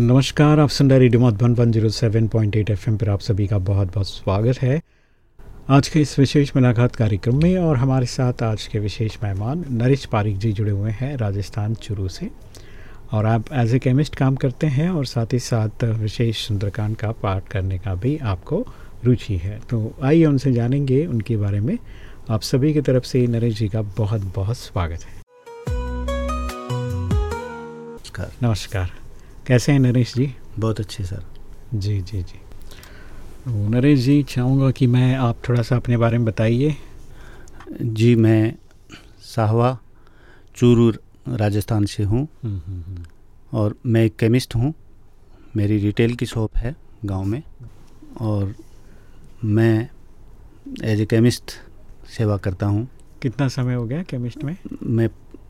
नमस्कार आप सुन रहे radio Madhuban one zero seven point eight F पर आप सभी का बहुत बहुत स्वागत है। आज के इस विशेष मुलाकात कार्यक्रम में और हमारे साथ आज के विशेष मेहमान नरेश पारिक जी जुड़े हुए हैं राजस्थान चुरू से। और आप एज ए केमिस्ट काम करते हैं और साथ ही साथ विशेष सुंदरकांड का पाठ करने का भी आपको रुचि है। तो आइए उनसे जानेंगे उनके बारे में। आप सभी की तरफ़ से नरेश जी का बहुत बहुत स्वागत है। नमस्कार। नमस्कार। कैसे हैं नरेश जी? बहुत अच्छे सर। जी जी जी। तो नरेश जी चाहूँगा कि मैं आप थोड़ा सा अपने बारे में बताइए। जी मैं साहवा चूरू राजस्थान से हूँ। हम्म, हम्म, हम्म। और मैं एक केमिस्ट हूँ। मेरी रिटेल की शॉप है गाँव में। और मैं एज ए केमिस्ट सेवा करता हूँ। कितना समय हो गया केमिस्ट में? मैं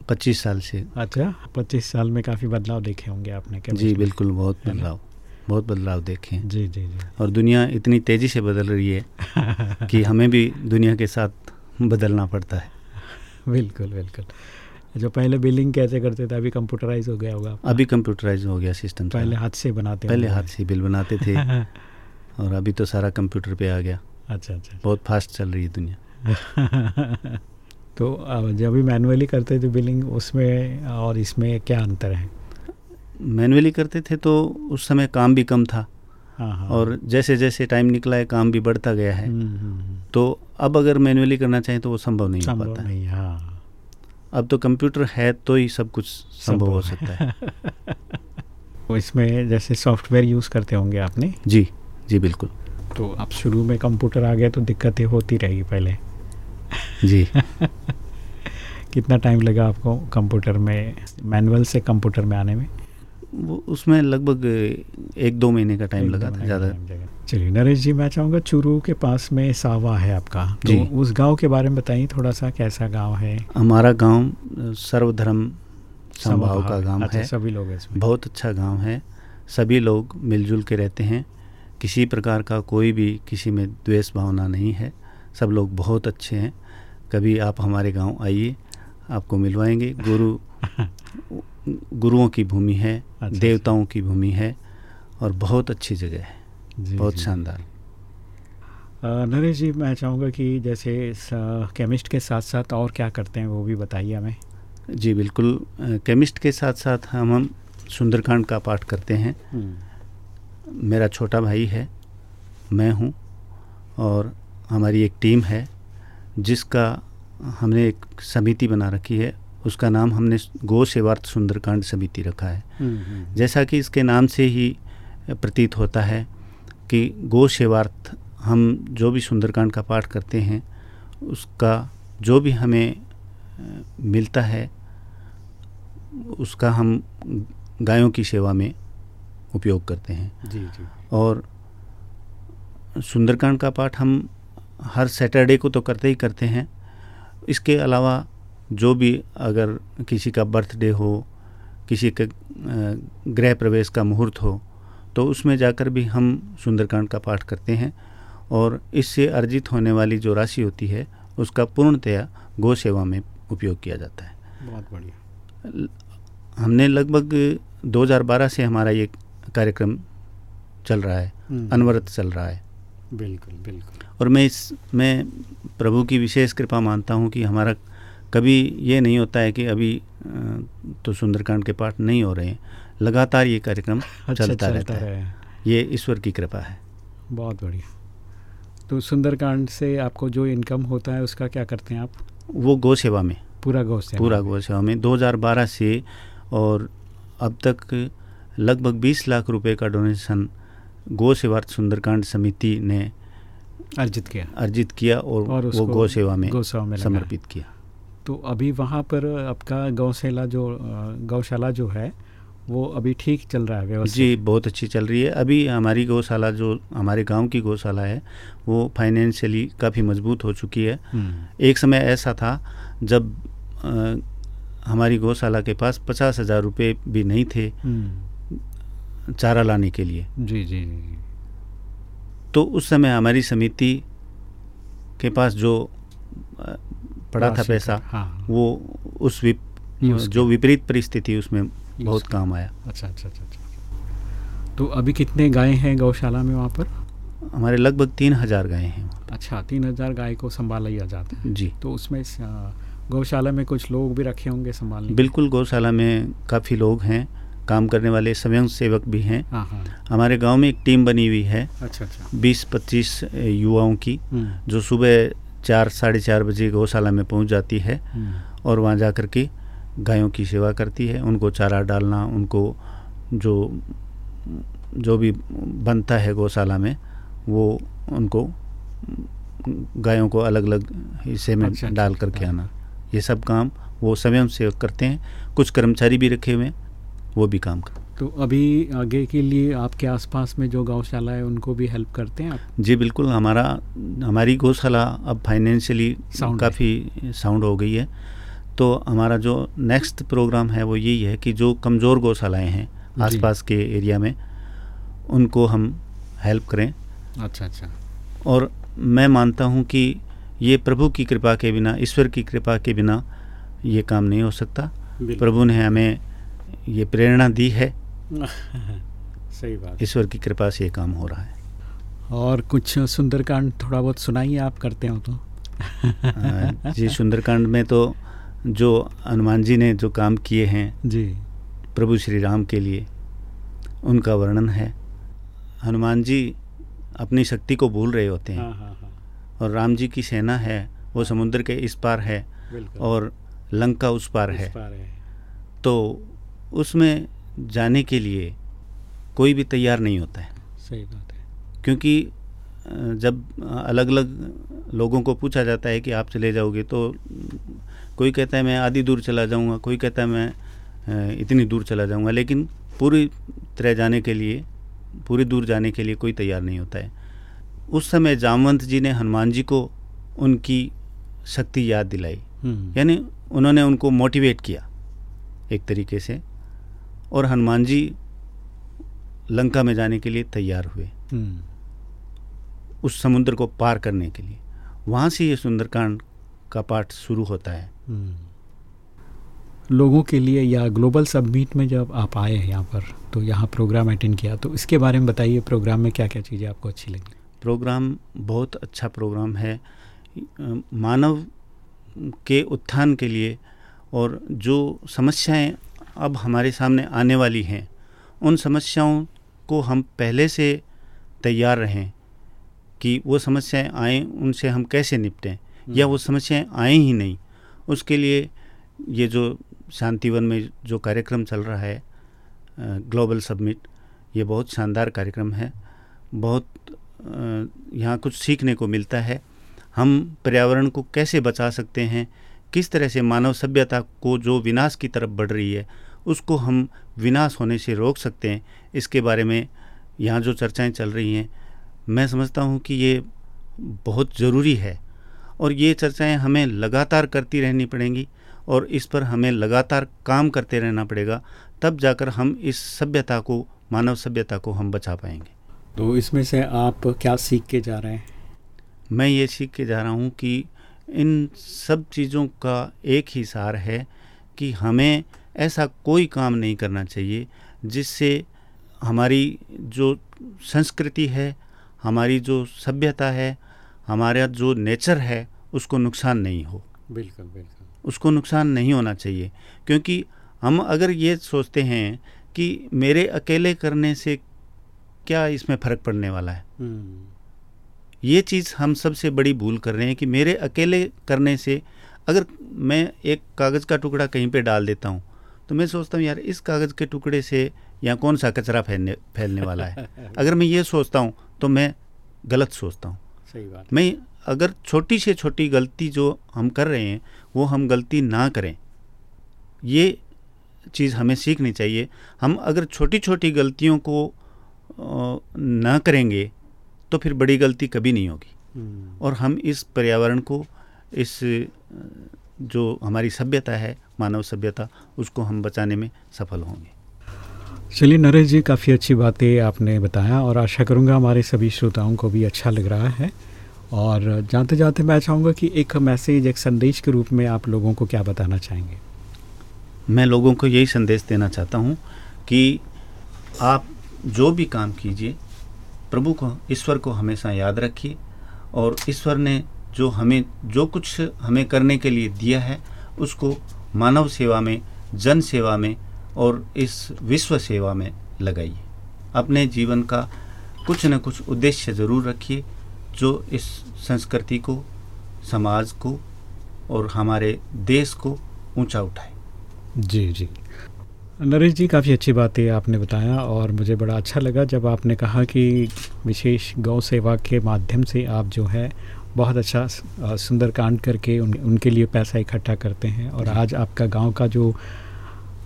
25 साल से। अच्छा पच्चीस साल में काफ़ी बदलाव देखे होंगे आपने chemist जी बिल्कुल बहुत बदलाव बहुत बदलाव देखे हैं। जी जी जी। और दुनिया इतनी तेज़ी से बदल रही है कि हमें भी दुनिया के साथ बदलना पड़ता है। बिल्कुल बिल्कुल। जो पहले बिलिंग कैसे करते थे अभी कंप्यूटराइज हो गया होगा अभी कंप्यूटराइज हो गया सिस्टम पहले हाथ से बनाते पहले हाथ से बिल बनाते थे। और अभी तो सारा कंप्यूटर पे आ गया। अच्छा अच्छा। बहुत फास्ट चल रही है दुनिया। तो जब भी मैनुअली करते थे बिलिंग उसमें और इसमें क्या अंतर है? मैनुअली करते थे तो उस समय काम भी कम था। हाँ हाँ। और जैसे जैसे टाइम निकला है काम भी बढ़ता गया है। हम्म, हम्म, हम्म। तो अब अगर मैनुअली करना चाहें तो वो संभव नहीं हो पाता नहीं हाँ। अब तो कंप्यूटर है तो ही सब कुछ संभव हो सकता है। तो इसमें जैसे सॉफ्टवेयर यूज़ करते होंगे आपने? जी जी बिल्कुल। तो अब शुरू में कंप्यूटर आ गया तो दिक्कतें होती रहेगी पहले। जी। कितना टाइम लगा आपको कंप्यूटर में मैनुअल से कंप्यूटर में आने में? वो उसमें लगभग एक दो महीने का टाइम लगा था ज़्यादा। चलिए नरेश जी मैं चाहूँगा चूरू के पास में सावा है आपका। तो जी। उस गाँव के बारे में बताइए थोड़ा सा कैसा गाँव है? हमारा गाँव सर्वधर्म समभाव का गाँव अच्छा, है। सभी लोग इसमें। बहुत अच्छा गाँव है। सभी लोग मिलजुल के रहते हैं। किसी प्रकार का कोई भी किसी में द्वेष भावना नहीं है। सब लोग बहुत अच्छे हैं। कभी आप हमारे गाँव आइए आपको मिलवाएँगे। गुरु गुरुओं की भूमि है अच्छा। देवताओं की भूमि है और बहुत अच्छी जगह है। जी, बहुत शानदार। नरेश जी मैं चाहूँगा कि जैसे केमिस्ट के साथ साथ और क्या करते हैं वो भी बताइए हमें। जी बिल्कुल। केमिस्ट के साथ साथ हम हम सुंदरकांड का पाठ करते हैं। मेरा छोटा भाई है मैं हूँ और हमारी एक टीम है। जिसका हमने एक समिति बना रखी है उसका नाम हमने गो सेवार्थ सुंदरकांड समिति रखा है। जैसा कि इसके नाम से ही प्रतीत होता है कि गो सेवार्थ हम जो भी सुंदरकांड का पाठ करते हैं उसका जो भी हमें मिलता है उसका हम गायों की सेवा में उपयोग करते हैं। जी जी। और सुंदरकांड का पाठ हम हर सैटरडे को तो करते ही करते हैं। इसके अलावा जो भी अगर किसी का बर्थडे हो किसी का गृह प्रवेश का मुहूर्त हो तो उसमें जाकर भी हम सुंदरकांड का पाठ करते हैं और इससे अर्जित होने वाली जो राशि होती है उसका पूर्णतया गौ सेवा में उपयोग किया जाता है। बहुत बढ़िया। हमने लगभग 2012 से हमारा ये कार्यक्रम चल रहा है हम्म। अनवरत चल रहा है। बिल्कुल बिल्कुल। और मैं इस मैं प्रभु की विशेष कृपा मानता हूँ कि हमारा कभी ये नहीं होता है कि अभी तो सुंदरकांड के पाठ नहीं हो रहे हैं। लगातार ये कार्यक्रम अच्छा चलता चलता रहता है। ये ईश्वर की कृपा है। बहुत बढ़िया। तो सुंदरकांड से आपको जो इनकम होता है उसका क्या करते हैं आप? वो गौ सेवा में। पूरा गौ सेवा पूरा गौ सेवा में। 2012 से और अब तक लगभग 20 लाख रुपए का डोनेशन गौ सेवार्थ सुंदरकांड समिति ने अर्जित किया। अर्जित किया और, और वो गौ सेवा में गौसेवा में समर्पित किया। तो अभी वहाँ पर आपका गौशाला जो गौशाला जो है वो अभी ठीक चल रहा है व्यवस्थित? जी बहुत अच्छी चल रही है। अभी हमारी गौशाला जो हमारे गाँव की गौशाला है वो फाइनेंशियली काफ़ी मज़बूत हो चुकी है। हम्म, एक समय ऐसा था जब अ, हमारी गौशाला के पास पचास हज़ार रुपये भी नहीं थे। हम्म, चारा लाने के लिए। जी जी जी तो उस समय हमारी समिति के पास जो पड़ा था पैसा हाँ। वो उस विप जो विपरीत परिस्थिति उसमें बहुत काम आया। अच्छा अच्छा अच्छा अच्छा। तो अभी कितने गाय हैं गौशाला में वहाँ पर? हमारे लगभग तीन हज़ार गाय हैं। अच्छा तीन हज़ार गाय को संभाला लिया जाता है। जी। तो उसमें गौशाला में कुछ लोग भी रखे होंगे संभालने बिल्कुल गौशाला में काफ़ी लोग हैं। काम करने वाले स्वयं सेवक भी हैं। हाँ हाँ। हमारे गाँव में एक टीम बनी हुई है। अच्छा अच्छा। बीस पच्चीस युवाओं की हम्म, जो सुबह चार साढ़े चार बजे गौशाला में पहुँच जाती है हम्म, और वहाँ जा कर के गायों की सेवा करती है। उनको चारा डालना उनको जो जो भी बनता है गौशाला में वो उनको गायों को अलग अलग हिस्से में अच्छा, अच्छा, डाल करके हाँ। आना। ये सब काम वो स्वयं सेवक करते हैं। कुछ कर्मचारी भी रखे हुए हैं। वो भी काम कर। तो अभी आगे के लिए आपके आसपास में जो गौशाला है उनको भी हेल्प करते हैं आप? जी बिल्कुल। हमारा हमारी गौशाला अब फाइनेंशियली काफ़ी साउंड हो गई है। तो हमारा जो नेक्स्ट प्रोग्राम है वो यही है कि जो कमज़ोर गौशालाएँ हैं। आसपास के एरिया में उनको हम हेल्प करें। अच्छा अच्छा। और मैं मानता हूँ कि ये प्रभु की कृपा के बिना ईश्वर की कृपा के बिना ये काम नहीं हो सकता। प्रभु ने हमें ये प्रेरणा दी है। सही बात। ईश्वर की कृपा से ये काम हो रहा है। और कुछ सुंदरकांड थोड़ा बहुत सुनाइए आप करते हो तो। जी सुंदरकांड में तो जो हनुमान जी ने जो काम किए हैं जी। प्रभु श्री राम के लिए उनका वर्णन है। हनुमान जी अपनी शक्ति को भूल रहे होते हैं। हाँ हाँ हाँ। और राम जी की सेना है वो समुद्र के इस पार है और लंका उस पार है। पार है। तो उसमें जाने के लिए कोई भी तैयार नहीं होता है। सही बात है। क्योंकि जब अलग अलग लोगों को पूछा जाता है कि आप चले जाओगे तो कोई कहता है मैं आधी दूर चला जाऊँगा। कोई कहता है मैं इतनी दूर चला जाऊँगा। लेकिन पूरी तरह जाने के लिए पूरी दूर जाने के लिए कोई तैयार नहीं होता है। उस समय जामवंत जी ने हनुमान जी को उनकी शक्ति याद दिलाई। हम्म, यानी उन्होंने उनको मोटिवेट किया एक तरीके से। और हनुमान जी लंका में जाने के लिए तैयार हुए। हम्म, उस समुद्र को पार करने के लिए। वहाँ से ये सुंदरकांड का पाठ शुरू होता है। हम्म। लोगों के लिए या ग्लोबल सबमीट में जब आप आए हैं यहाँ पर तो यहाँ प्रोग्राम अटेंड किया तो इसके बारे में बताइए प्रोग्राम में क्या क्या चीज़ें आपको अच्छी लगी? प्रोग्राम बहुत अच्छा प्रोग्राम है। मानव के उत्थान के लिए और जो समस्याएँ अब हमारे सामने आने वाली हैं। उन समस्याओं को हम पहले से तैयार रहें कि वो समस्याएँ आएँ उनसे हम कैसे निपटें? या वो समस्याएँ आए ही नहीं? उसके लिए ये जो शांतिवन में जो कार्यक्रम चल रहा है ग्लोबल सबमिट ये बहुत शानदार कार्यक्रम है। बहुत यहाँ कुछ सीखने को मिलता है। हम पर्यावरण को कैसे बचा सकते हैं? किस तरह से मानव सभ्यता को जो विनाश की तरफ़ बढ़ रही है उसको हम विनाश होने से रोक सकते हैं। इसके बारे में यहाँ जो चर्चाएँ चल रही हैं मैं समझता हूँ कि ये बहुत ज़रूरी है और ये चर्चाएँ हमें लगातार करती रहनी पड़ेंगी और इस पर हमें लगातार काम करते रहना पड़ेगा तब जाकर हम इस सभ्यता को मानव सभ्यता को हम बचा पाएँगे। तो इसमें से आप क्या सीख के जा रहे हैं? मैं ये सीख के जा रहा हूँ कि इन सब चीज़ों का एक ही सार है कि हमें ऐसा कोई काम नहीं करना चाहिए जिससे हमारी जो संस्कृति है हमारी जो सभ्यता है हमारा जो नेचर है उसको नुकसान नहीं हो। बिल्कुल बिल्कुल। उसको नुकसान नहीं होना चाहिए क्योंकि हम अगर ये सोचते हैं कि मेरे अकेले करने से क्या इसमें फ़र्क पड़ने वाला है? हम्म, ये चीज़ हम सबसे बड़ी भूल कर रहे हैं कि मेरे अकेले करने से अगर मैं एक कागज़ का टुकड़ा कहीं पे डाल देता हूँ तो मैं सोचता हूँ यार इस कागज़ के टुकड़े से यहाँ कौन सा कचरा फैलने फैलने वाला है? अगर मैं ये सोचता हूँ तो मैं गलत सोचता हूँ। सही बात मैं अगर छोटी से छोटी गलती जो हम कर रहे हैं वो हम गलती ना करें। ये चीज़ हमें सीखनी चाहिए। हम अगर छोटी छोटी गलतियों को ना करेंगे तो फिर बड़ी गलती कभी नहीं होगी। हम्म, और हम इस पर्यावरण को इस जो हमारी सभ्यता है मानव सभ्यता उसको हम बचाने में सफल होंगे। चलिए नरेश जी काफ़ी अच्छी बातें आपने बताया और आशा करूँगा हमारे सभी श्रोताओं को भी अच्छा लग रहा है। और जाते जाते मैं चाहूँगा कि एक मैसेज एक संदेश के रूप में आप लोगों को क्या बताना चाहेंगे? मैं लोगों को यही संदेश देना चाहता हूँ कि आप जो भी काम कीजिए प्रभु को ईश्वर को हमेशा याद रखिए और ईश्वर ने जो हमें, जो कुछ हमें करने के लिए दिया है, उसको मानव सेवा में, जन सेवा में और इस विश्व सेवा में लगाइए। अपने जीवन का कुछ न कुछ उद्देश्य ज़रूर रखिए, जो इस संस्कृति को, समाज को और हमारे देश को ऊँचा उठाए। जी जी। नरेश जी, काफ़ी अच्छी बातें आपने बताया और मुझे बड़ा अच्छा लगा जब आपने कहा कि विशेष गौ सेवा के माध्यम से आप जो है बहुत अच्छा सुंदर कांड करके उन, उनके लिए पैसा इकट्ठा करते हैं और आज आपका गाँव का जो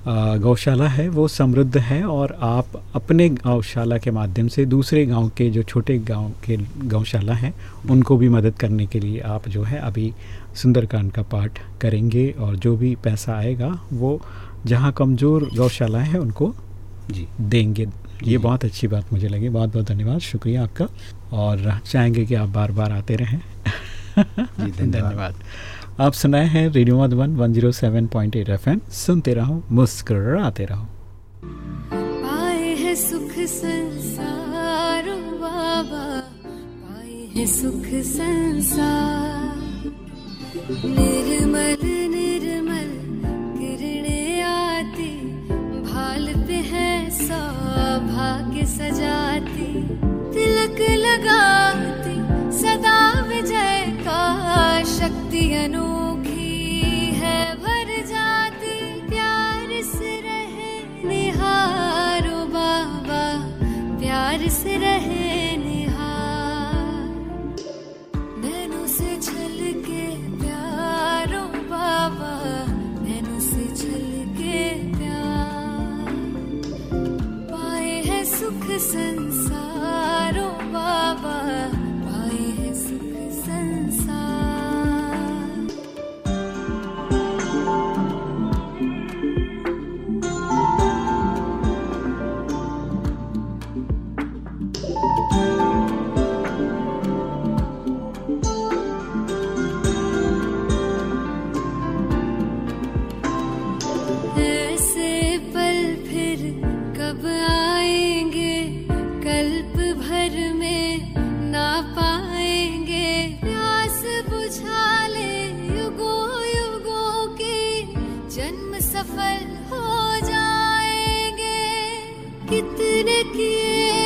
गौशाला है वो समृद्ध है और आप अपने गौशाला के माध्यम से दूसरे गाँव के जो छोटे गाँव के गौशाला हैं उनको भी मदद करने के लिए आप जो है अभी सुंदरकांड का पाठ करेंगे और जो भी पैसा आएगा वो जहाँ कमज़ोर गौशाला है उनको जी। देंगे। ये बहुत अच्छी बात मुझे लगी। बहुत बहुत धन्यवाद। शुक्रिया आपका। और चाहेंगे कि आप बार बार आते रहें। धन्यवाद। आप सुनाए हैं रेडियो मधुबन 107.8 एफएम। सुनते रहो मुस्कुराते रहो। पाए है सुख संसार बाबा। पाए है सुख संसार। निर्मल सजाती तिलक लगाती सदा विजय का शक्ति अनु quiero.